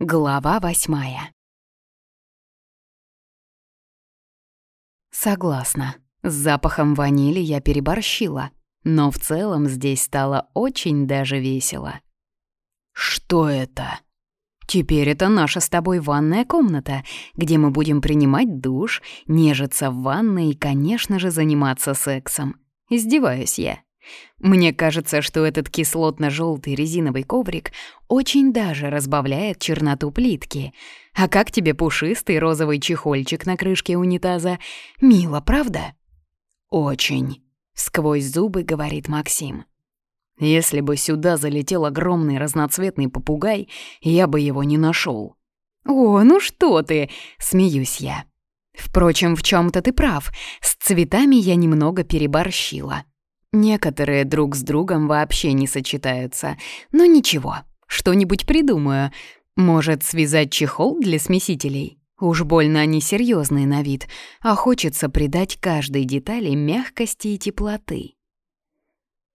Глава восьмая. Согласна. С запахом ванили я переборщила, но в целом здесь стало очень даже весело. «Что это?» «Теперь это наша с тобой ванная комната, где мы будем принимать душ, нежиться в ванной и, конечно же, заниматься сексом. Издеваюсь я. Мне кажется, что этот кислотно желтый резиновый коврик очень даже разбавляет черноту плитки. А как тебе пушистый розовый чехольчик на крышке унитаза? Мило, правда? Очень, сквозь зубы говорит Максим. Если бы сюда залетел огромный разноцветный попугай, я бы его не нашел. О, ну что ты, смеюсь я. Впрочем, в чем то ты прав. С цветами я немного переборщила. Некоторые друг с другом вообще не сочетаются. Но ничего, что-нибудь придумаю. Может, связать чехол для смесителей? Уж больно они серьезные на вид, а хочется придать каждой детали мягкости и теплоты.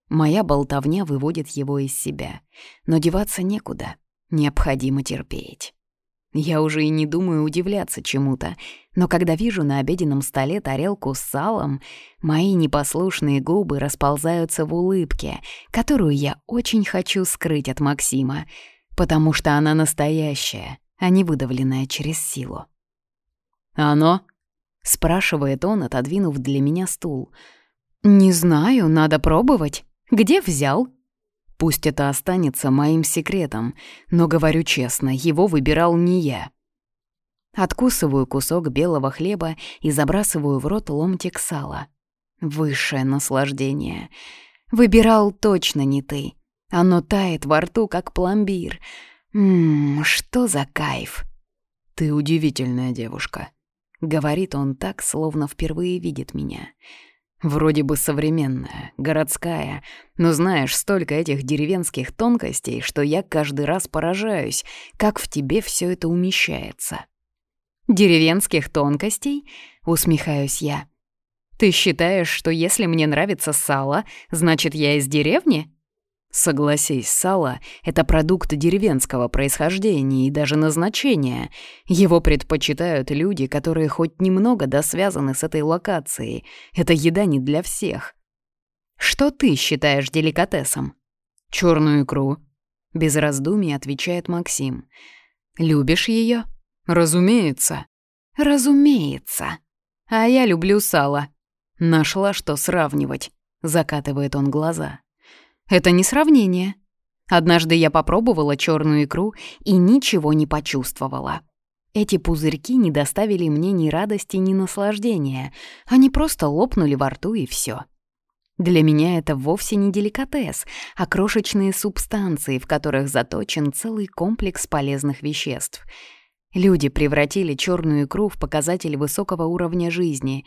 Моя болтовня выводит его из себя, но деваться некуда, необходимо терпеть. Я уже и не думаю удивляться чему-то, но когда вижу на обеденном столе тарелку с салом, мои непослушные губы расползаются в улыбке, которую я очень хочу скрыть от Максима, потому что она настоящая, а не выдавленная через силу. «Оно?» — спрашивает он, отодвинув для меня стул. «Не знаю, надо пробовать. Где взял?» Пусть это останется моим секретом, но, говорю честно, его выбирал не я. Откусываю кусок белого хлеба и забрасываю в рот ломтик сала. Высшее наслаждение. Выбирал точно не ты. Оно тает во рту, как пломбир. Ммм, что за кайф. «Ты удивительная девушка», — говорит он так, словно впервые видит меня. Вроде бы современная, городская, но знаешь, столько этих деревенских тонкостей, что я каждый раз поражаюсь, как в тебе все это умещается. «Деревенских тонкостей?» — усмехаюсь я. «Ты считаешь, что если мне нравится сало, значит, я из деревни?» Согласись, сало — это продукт деревенского происхождения и даже назначения. Его предпочитают люди, которые хоть немного досвязаны с этой локацией. Это еда не для всех. Что ты считаешь деликатесом? Черную икру. Без раздумий отвечает Максим. Любишь ее? Разумеется. Разумеется. А я люблю сало. Нашла, что сравнивать. Закатывает он глаза. Это не сравнение. Однажды я попробовала черную икру и ничего не почувствовала. Эти пузырьки не доставили мне ни радости, ни наслаждения. Они просто лопнули во рту и все. Для меня это вовсе не деликатес, а крошечные субстанции, в которых заточен целый комплекс полезных веществ. Люди превратили черную икру в показатель высокого уровня жизни.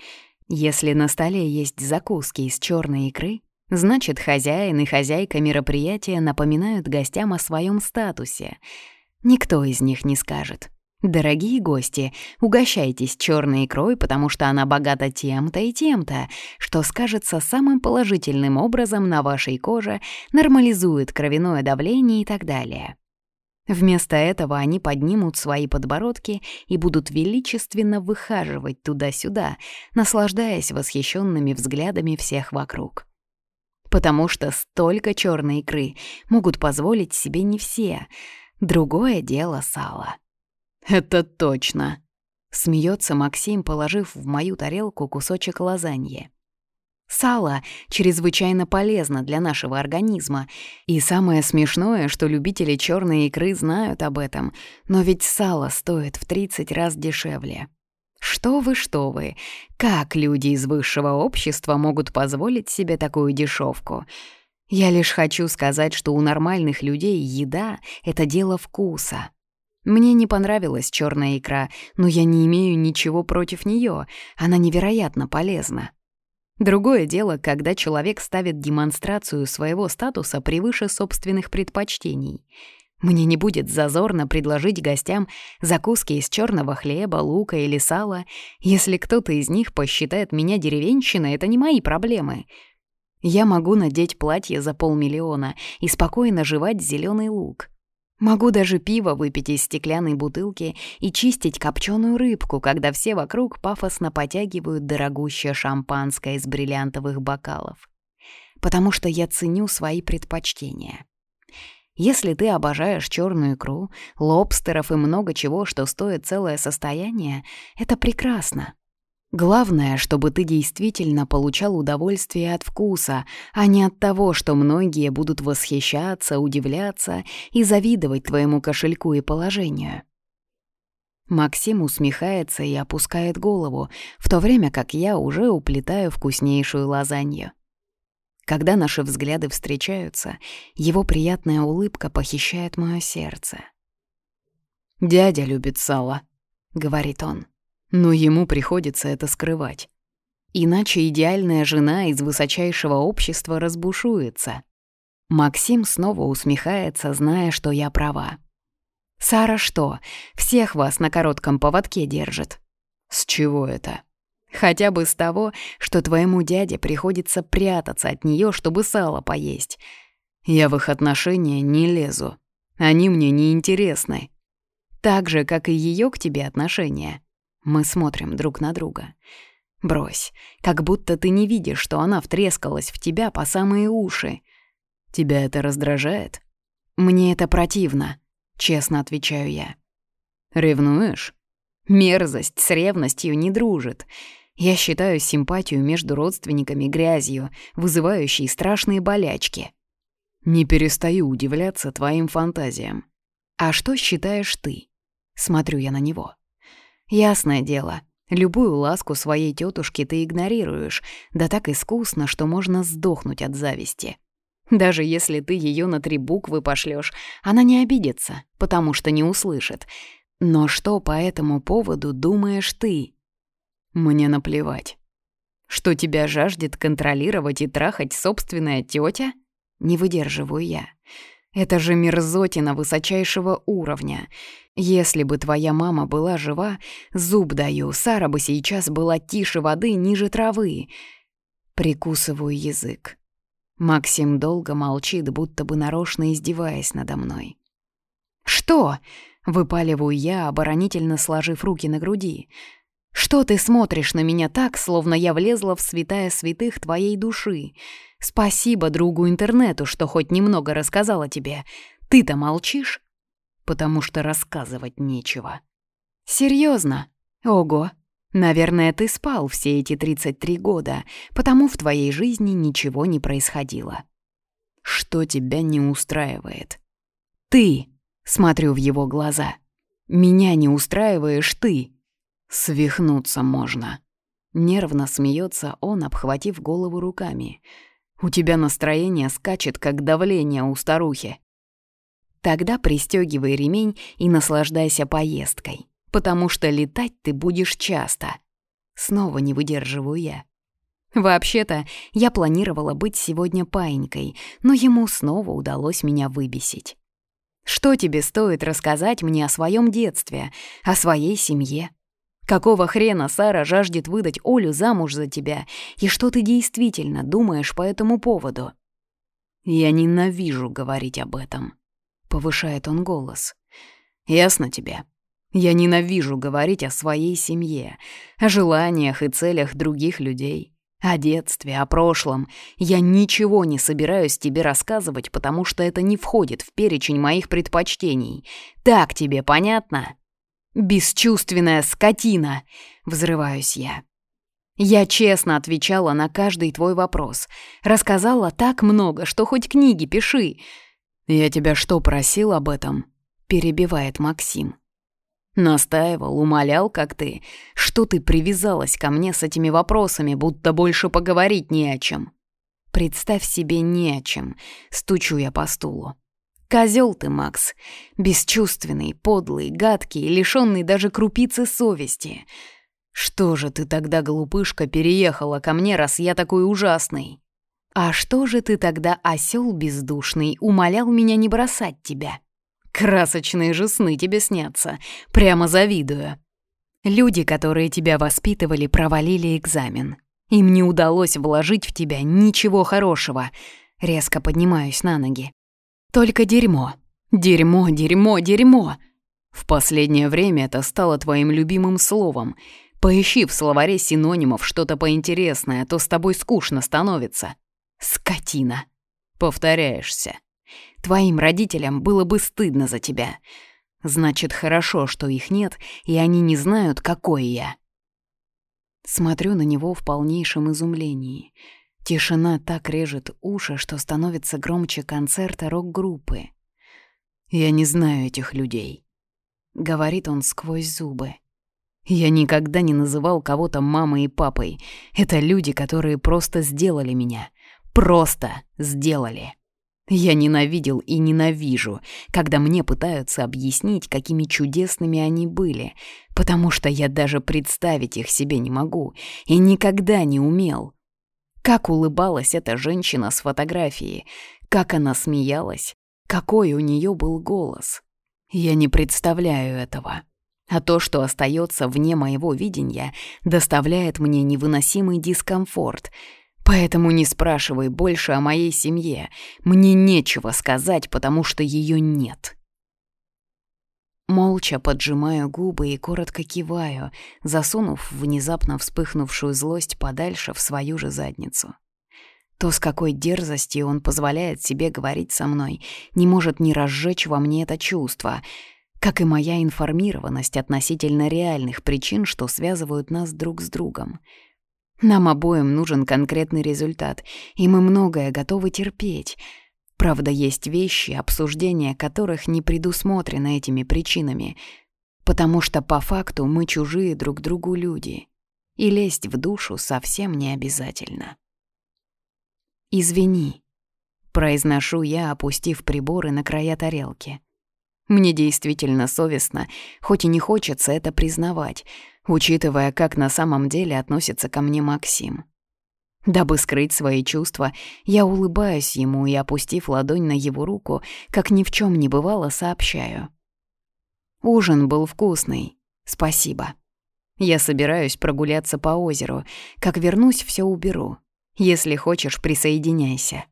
Если на столе есть закуски из черной икры, Значит, хозяин и хозяйка мероприятия напоминают гостям о своем статусе. Никто из них не скажет. Дорогие гости, угощайтесь черной икрой, потому что она богата тем-то и тем-то, что скажется самым положительным образом на вашей коже, нормализует кровяное давление и так далее. Вместо этого они поднимут свои подбородки и будут величественно выхаживать туда-сюда, наслаждаясь восхищенными взглядами всех вокруг потому что столько черной икры могут позволить себе не все. Другое дело сало. «Это точно», — смеется Максим, положив в мою тарелку кусочек лазаньи. Сало чрезвычайно полезно для нашего организма. И самое смешное, что любители черной икры знают об этом, но ведь сало стоит в 30 раз дешевле. Что вы, что вы, как люди из высшего общества могут позволить себе такую дешевку? Я лишь хочу сказать, что у нормальных людей еда — это дело вкуса. Мне не понравилась черная икра, но я не имею ничего против нее. Она невероятно полезна. Другое дело, когда человек ставит демонстрацию своего статуса превыше собственных предпочтений — мне не будет зазорно предложить гостям закуски из черного хлеба, лука или сала. Если кто-то из них посчитает меня деревенщиной, это не мои проблемы. Я могу надеть платье за полмиллиона и спокойно жевать зеленый лук. Могу даже пиво выпить из стеклянной бутылки и чистить копченую рыбку, когда все вокруг пафосно потягивают дорогущее шампанское из бриллиантовых бокалов. Потому что я ценю свои предпочтения. Если ты обожаешь черную икру, лобстеров и много чего, что стоит целое состояние, это прекрасно. Главное, чтобы ты действительно получал удовольствие от вкуса, а не от того, что многие будут восхищаться, удивляться и завидовать твоему кошельку и положению. Максим усмехается и опускает голову, в то время как я уже уплетаю вкуснейшую лазанью. Когда наши взгляды встречаются, его приятная улыбка похищает мое сердце. «Дядя любит сало», — говорит он но ему приходится это скрывать. Иначе идеальная жена из высочайшего общества разбушуется. Максим снова усмехается, зная, что я права. «Сара что, всех вас на коротком поводке держит?» «С чего это?» «Хотя бы с того, что твоему дяде приходится прятаться от нее, чтобы сало поесть. Я в их отношения не лезу. Они мне не интересны. Так же, как и ее к тебе отношения. Мы смотрим друг на друга. Брось, как будто ты не видишь, что она втрескалась в тебя по самые уши. Тебя это раздражает? Мне это противно, честно отвечаю я. Ревнуешь? Мерзость с ревностью не дружит. Я считаю симпатию между родственниками грязью, вызывающей страшные болячки. Не перестаю удивляться твоим фантазиям. А что считаешь ты? Смотрю я на него. Ясное дело, любую ласку своей тетушки ты игнорируешь, да так искусно, что можно сдохнуть от зависти. Даже если ты ее на три буквы пошлешь, она не обидится, потому что не услышит. Но что по этому поводу думаешь ты? Мне наплевать. Что тебя жаждет контролировать и трахать собственная тетя? Не выдерживаю я. Это же мерзотина высочайшего уровня. Если бы твоя мама была жива, зуб даю, Сара бы сейчас была тише воды, ниже травы. Прикусываю язык. Максим долго молчит, будто бы нарочно издеваясь надо мной. «Что?» — выпаливаю я, оборонительно сложив руки на груди. «Что ты смотришь на меня так, словно я влезла в святая святых твоей души? Спасибо другу интернету, что хоть немного рассказала тебе. Ты-то молчишь?» потому что рассказывать нечего. Серьезно? Ого! Наверное, ты спал все эти 33 года, потому в твоей жизни ничего не происходило. Что тебя не устраивает? Ты! Смотрю в его глаза. Меня не устраиваешь ты. Свихнуться можно. Нервно смеется он, обхватив голову руками. У тебя настроение скачет, как давление у старухи. Тогда пристегивай ремень и наслаждайся поездкой, потому что летать ты будешь часто. Снова не выдерживаю я. Вообще-то, я планировала быть сегодня паинькой, но ему снова удалось меня выбесить. Что тебе стоит рассказать мне о своем детстве, о своей семье? Какого хрена Сара жаждет выдать Олю замуж за тебя, и что ты действительно думаешь по этому поводу? Я ненавижу говорить об этом. — повышает он голос. «Ясно тебе? Я ненавижу говорить о своей семье, о желаниях и целях других людей, о детстве, о прошлом. Я ничего не собираюсь тебе рассказывать, потому что это не входит в перечень моих предпочтений. Так тебе понятно?» «Бесчувственная скотина!» — взрываюсь я. Я честно отвечала на каждый твой вопрос. Рассказала так много, что хоть книги пиши. «Я тебя что, просил об этом?» — перебивает Максим. Настаивал, умолял, как ты, что ты привязалась ко мне с этими вопросами, будто больше поговорить не о чем. Представь себе не о чем, стучу я по стулу. Козел ты, Макс, бесчувственный, подлый, гадкий, лишенный даже крупицы совести. Что же ты тогда, глупышка, переехала ко мне, раз я такой ужасный? «А что же ты тогда, осел бездушный, умолял меня не бросать тебя?» «Красочные же сны тебе снятся, прямо завидую». Люди, которые тебя воспитывали, провалили экзамен. Им не удалось вложить в тебя ничего хорошего. Резко поднимаюсь на ноги. Только дерьмо. Дерьмо, дерьмо, дерьмо. В последнее время это стало твоим любимым словом. Поищи в словаре синонимов что-то поинтересное, то с тобой скучно становится. Скотина. Повторяешься. Твоим родителям было бы стыдно за тебя. Значит, хорошо, что их нет, и они не знают, какой я. Смотрю на него в полнейшем изумлении. Тишина так режет уши, что становится громче концерта рок-группы. «Я не знаю этих людей», — говорит он сквозь зубы. «Я никогда не называл кого-то мамой и папой. Это люди, которые просто сделали меня. Просто сделали». Я ненавидел и ненавижу, когда мне пытаются объяснить, какими чудесными они были, потому что я даже представить их себе не могу и никогда не умел. Как улыбалась эта женщина с фотографии, как она смеялась, какой у нее был голос. Я не представляю этого. А то, что остается вне моего видения, доставляет мне невыносимый дискомфорт — Поэтому не спрашивай больше о моей семье. Мне нечего сказать, потому что ее нет. Молча поджимаю губы и коротко киваю, засунув внезапно вспыхнувшую злость подальше в свою же задницу. То, с какой дерзостью он позволяет себе говорить со мной, не может не разжечь во мне это чувство, как и моя информированность относительно реальных причин, что связывают нас друг с другом — нам обоим нужен конкретный результат, и мы многое готовы терпеть. Правда, есть вещи, обсуждения которых не предусмотрены этими причинами, потому что по факту мы чужие друг другу люди, и лезть в душу совсем не обязательно. «Извини», — произношу я, опустив приборы на края тарелки. Мне действительно совестно, хоть и не хочется это признавать — учитывая, как на самом деле относится ко мне Максим. Дабы скрыть свои чувства, я улыбаюсь ему и, опустив ладонь на его руку, как ни в чем не бывало, сообщаю. Ужин был вкусный. Спасибо. Я собираюсь прогуляться по озеру. Как вернусь, все уберу. Если хочешь, присоединяйся.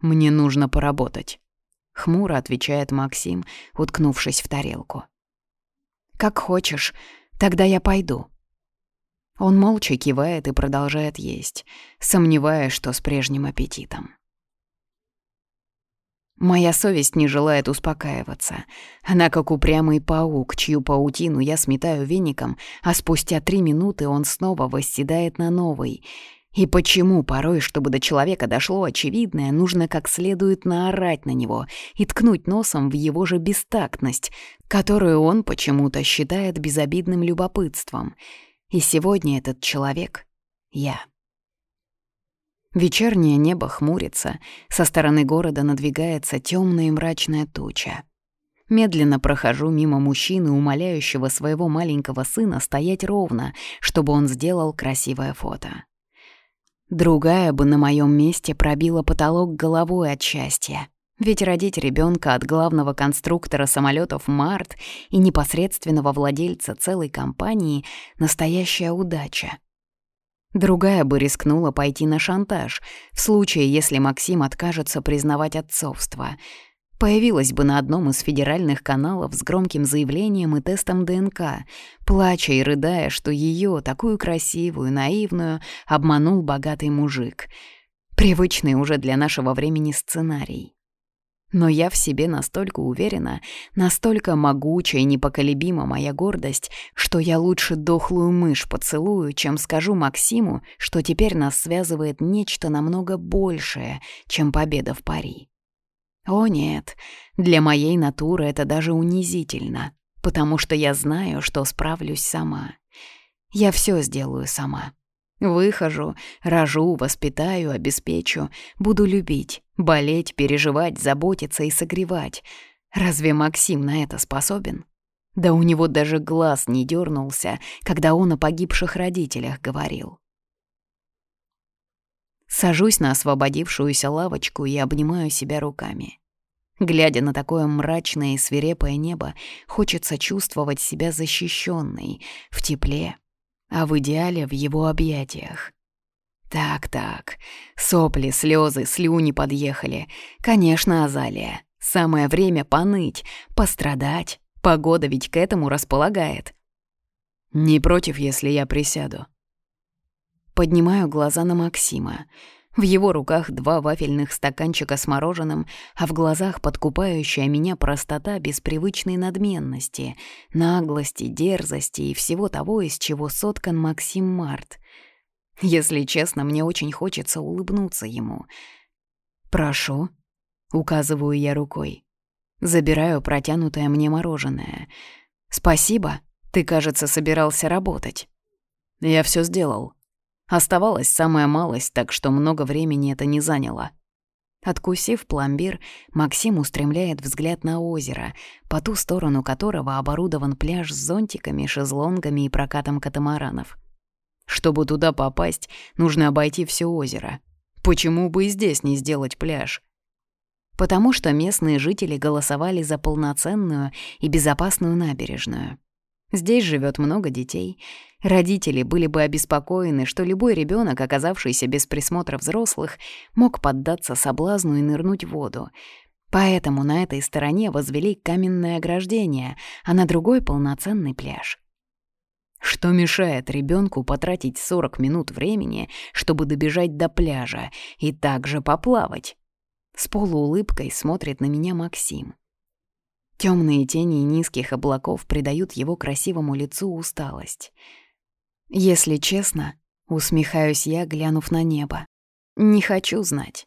Мне нужно поработать. Хмуро отвечает Максим, уткнувшись в тарелку. Как хочешь. Тогда я пойду». Он молча кивает и продолжает есть, сомневаясь, что с прежним аппетитом. Моя совесть не желает успокаиваться. Она как упрямый паук, чью паутину я сметаю веником, а спустя три минуты он снова восседает на новый. И почему порой, чтобы до человека дошло очевидное, нужно как следует наорать на него и ткнуть носом в его же бестактность, которую он почему-то считает безобидным любопытством. И сегодня этот человек — я. Вечернее небо хмурится, со стороны города надвигается темная и мрачная туча. Медленно прохожу мимо мужчины, умоляющего своего маленького сына стоять ровно, чтобы он сделал красивое фото. Другая бы на моем месте пробила потолок головой от счастья. Ведь родить ребенка от главного конструктора самолетов Март и непосредственного владельца целой компании — настоящая удача. Другая бы рискнула пойти на шантаж, в случае, если Максим откажется признавать отцовство — Появилась бы на одном из федеральных каналов с громким заявлением и тестом ДНК, плача и рыдая, что ее, такую красивую, наивную, обманул богатый мужик. Привычный уже для нашего времени сценарий. Но я в себе настолько уверена, настолько могучая и непоколебима моя гордость, что я лучше дохлую мышь поцелую, чем скажу Максиму, что теперь нас связывает нечто намного большее, чем победа в пари. О нет, для моей натуры это даже унизительно, потому что я знаю, что справлюсь сама. Я все сделаю сама. Выхожу, рожу, воспитаю, обеспечу, буду любить, болеть, переживать, заботиться и согревать. Разве Максим на это способен? Да у него даже глаз не дернулся, когда он о погибших родителях говорил. Сажусь на освободившуюся лавочку и обнимаю себя руками. Глядя на такое мрачное и свирепое небо, хочется чувствовать себя защищенной, в тепле, а в идеале в его объятиях. Так-так, сопли, слезы, слюни подъехали. Конечно, Азалия, Самое время поныть, пострадать. Погода ведь к этому располагает. Не против, если я присяду. Поднимаю глаза на Максима. В его руках два вафельных стаканчика с мороженым, а в глазах подкупающая меня простота без привычной надменности, наглости, дерзости и всего того, из чего соткан Максим Март. Если честно, мне очень хочется улыбнуться ему. «Прошу», — указываю я рукой. Забираю протянутое мне мороженое. «Спасибо, ты, кажется, собирался работать». «Я все сделал», Оставалась самая малость, так что много времени это не заняло. Откусив пломбир, Максим устремляет взгляд на озеро, по ту сторону которого оборудован пляж с зонтиками, шезлонгами и прокатом катамаранов. Чтобы туда попасть, нужно обойти все озеро. Почему бы и здесь не сделать пляж? Потому что местные жители голосовали за полноценную и безопасную набережную. Здесь живет много детей. Родители были бы обеспокоены, что любой ребенок, оказавшийся без присмотра взрослых, мог поддаться соблазну и нырнуть в воду. Поэтому на этой стороне возвели каменное ограждение, а на другой — полноценный пляж. Что мешает ребенку потратить 40 минут времени, чтобы добежать до пляжа и также поплавать? С полуулыбкой смотрит на меня Максим. Темные тени низких облаков придают его красивому лицу усталость. Если честно, усмехаюсь я, глянув на небо. Не хочу знать.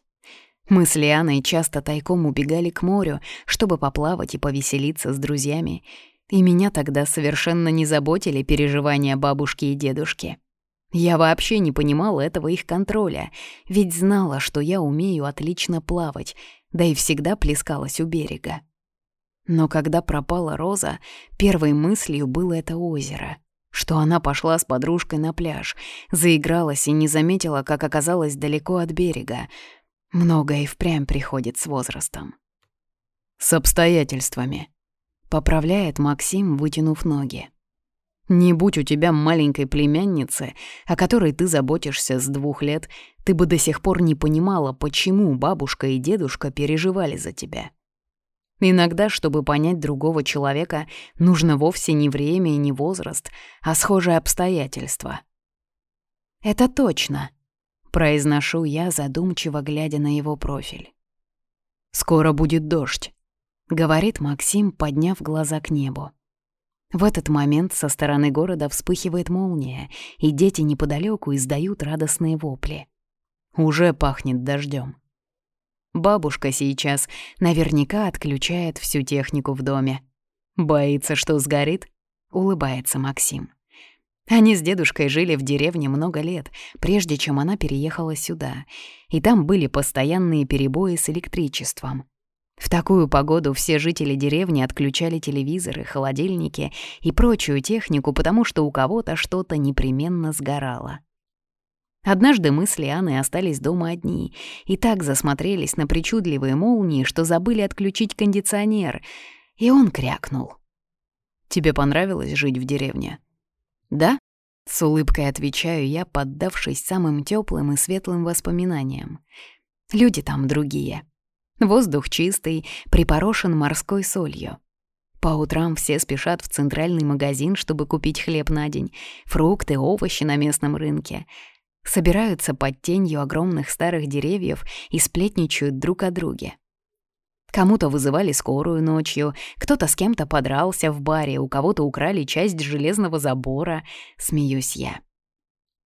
Мы с Лианой часто тайком убегали к морю, чтобы поплавать и повеселиться с друзьями, и меня тогда совершенно не заботили переживания бабушки и дедушки. Я вообще не понимала этого их контроля, ведь знала, что я умею отлично плавать, да и всегда плескалась у берега. Но когда пропала Роза, первой мыслью было это озеро. Что она пошла с подружкой на пляж, заигралась и не заметила, как оказалась далеко от берега. Многое и впрямь приходит с возрастом. «С обстоятельствами», — поправляет Максим, вытянув ноги. «Не будь у тебя маленькой племянницы, о которой ты заботишься с двух лет, ты бы до сих пор не понимала, почему бабушка и дедушка переживали за тебя». Иногда, чтобы понять другого человека, нужно вовсе не время и не возраст, а схожие обстоятельства. «Это точно», — произношу я, задумчиво глядя на его профиль. «Скоро будет дождь», — говорит Максим, подняв глаза к небу. В этот момент со стороны города вспыхивает молния, и дети неподалеку издают радостные вопли. Уже пахнет дождем. Бабушка сейчас наверняка отключает всю технику в доме. Боится, что сгорит? Улыбается Максим. Они с дедушкой жили в деревне много лет, прежде чем она переехала сюда, и там были постоянные перебои с электричеством. В такую погоду все жители деревни отключали телевизоры, холодильники и прочую технику, потому что у кого-то что-то непременно сгорало. Однажды мы с Лианой остались дома одни и так засмотрелись на причудливые молнии, что забыли отключить кондиционер, и он крякнул. «Тебе понравилось жить в деревне?» «Да?» — с улыбкой отвечаю я, поддавшись самым теплым и светлым воспоминаниям. «Люди там другие. Воздух чистый, припорошен морской солью. По утрам все спешат в центральный магазин, чтобы купить хлеб на день, фрукты, овощи на местном рынке — собираются под тенью огромных старых деревьев и сплетничают друг о друге. Кому-то вызывали скорую ночью, кто-то с кем-то подрался в баре, у кого-то украли часть железного забора, смеюсь я.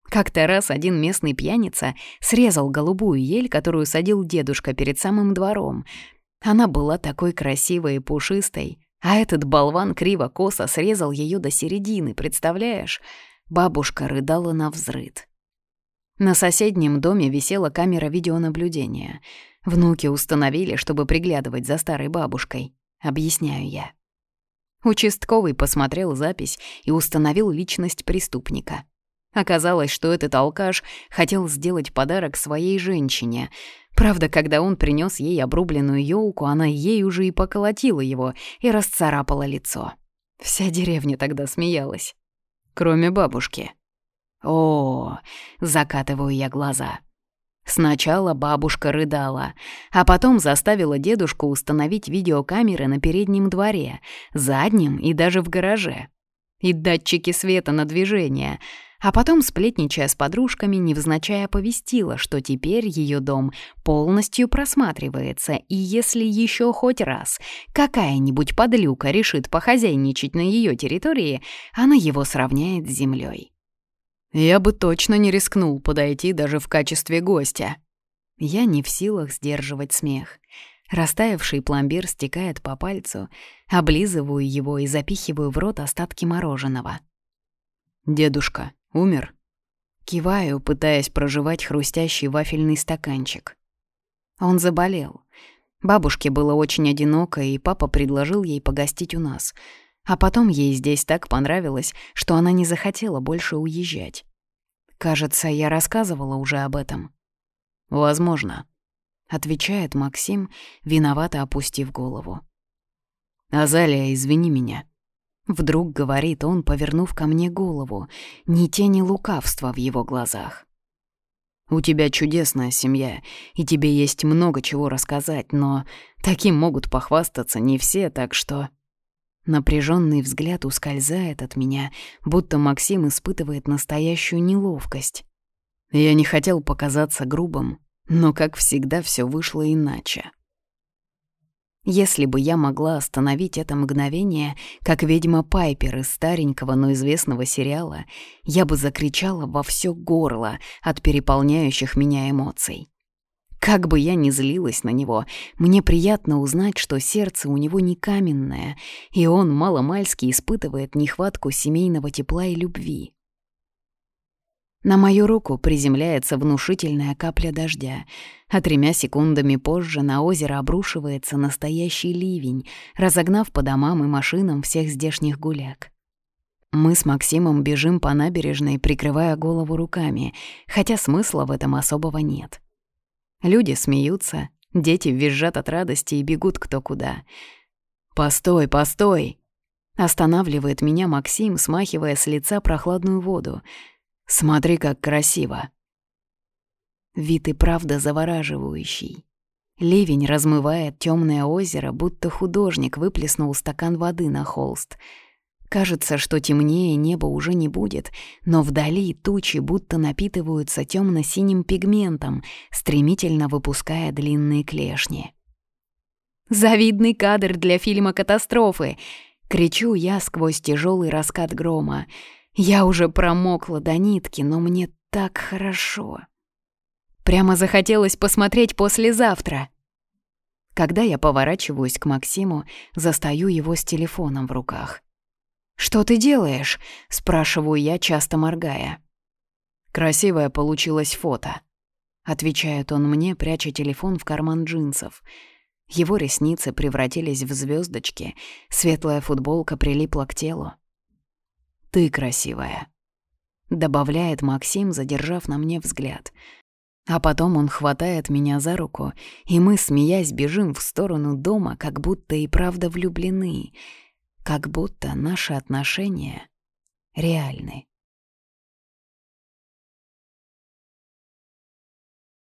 Как-то раз один местный пьяница срезал голубую ель, которую садил дедушка перед самым двором. Она была такой красивой и пушистой, а этот болван криво-косо срезал ее до середины, представляешь? Бабушка рыдала на взрыд. На соседнем доме висела камера видеонаблюдения. Внуки установили, чтобы приглядывать за старой бабушкой. Объясняю я. Участковый посмотрел запись и установил личность преступника. Оказалось, что этот алкаш хотел сделать подарок своей женщине. Правда, когда он принес ей обрубленную елку, она ей уже и поколотила его и расцарапала лицо. Вся деревня тогда смеялась. Кроме бабушки. О, закатываю я глаза. Сначала бабушка рыдала, а потом заставила дедушку установить видеокамеры на переднем дворе, заднем и даже в гараже. И датчики света на движение. А потом, сплетничая с подружками, невзначай оповестила, что теперь ее дом полностью просматривается, и если еще хоть раз какая-нибудь подлюка решит похозяйничать на ее территории, она его сравняет с землей. Я бы точно не рискнул подойти даже в качестве гостя. Я не в силах сдерживать смех. Растаявший пломбир стекает по пальцу, облизываю его и запихиваю в рот остатки мороженого. «Дедушка умер?» Киваю, пытаясь проживать хрустящий вафельный стаканчик. Он заболел. Бабушке было очень одиноко, и папа предложил ей погостить у нас — а потом ей здесь так понравилось, что она не захотела больше уезжать. Кажется, я рассказывала уже об этом. «Возможно», — отвечает Максим, виновато опустив голову. «Азалия, извини меня». Вдруг говорит он, повернув ко мне голову, ни тени лукавства в его глазах. «У тебя чудесная семья, и тебе есть много чего рассказать, но таким могут похвастаться не все, так что...» Напряженный взгляд ускользает от меня, будто Максим испытывает настоящую неловкость. Я не хотел показаться грубым, но, как всегда, все вышло иначе. Если бы я могла остановить это мгновение, как ведьма Пайпер из старенького, но известного сериала, я бы закричала во все горло от переполняющих меня эмоций. Как бы я ни злилась на него, мне приятно узнать, что сердце у него не каменное, и он маломальски испытывает нехватку семейного тепла и любви. На мою руку приземляется внушительная капля дождя, а тремя секундами позже на озеро обрушивается настоящий ливень, разогнав по домам и машинам всех здешних гуляк. Мы с Максимом бежим по набережной, прикрывая голову руками, хотя смысла в этом особого нет. Люди смеются, дети визжат от радости и бегут кто куда. «Постой, постой!» Останавливает меня Максим, смахивая с лица прохладную воду. «Смотри, как красиво!» Вид и правда завораживающий. Ливень размывает темное озеро, будто художник выплеснул стакан воды на холст — Кажется, что темнее небо уже не будет, но вдали тучи будто напитываются темно-синим пигментом, стремительно выпуская длинные клешни. «Завидный кадр для фильма «Катастрофы!» — кричу я сквозь тяжелый раскат грома. Я уже промокла до нитки, но мне так хорошо. Прямо захотелось посмотреть послезавтра. Когда я поворачиваюсь к Максиму, застаю его с телефоном в руках. «Что ты делаешь?» — спрашиваю я, часто моргая. «Красивое получилось фото», — отвечает он мне, пряча телефон в карман джинсов. Его ресницы превратились в звездочки, светлая футболка прилипла к телу. «Ты красивая», — добавляет Максим, задержав на мне взгляд. А потом он хватает меня за руку, и мы, смеясь, бежим в сторону дома, как будто и правда влюблены — как будто наши отношения реальны.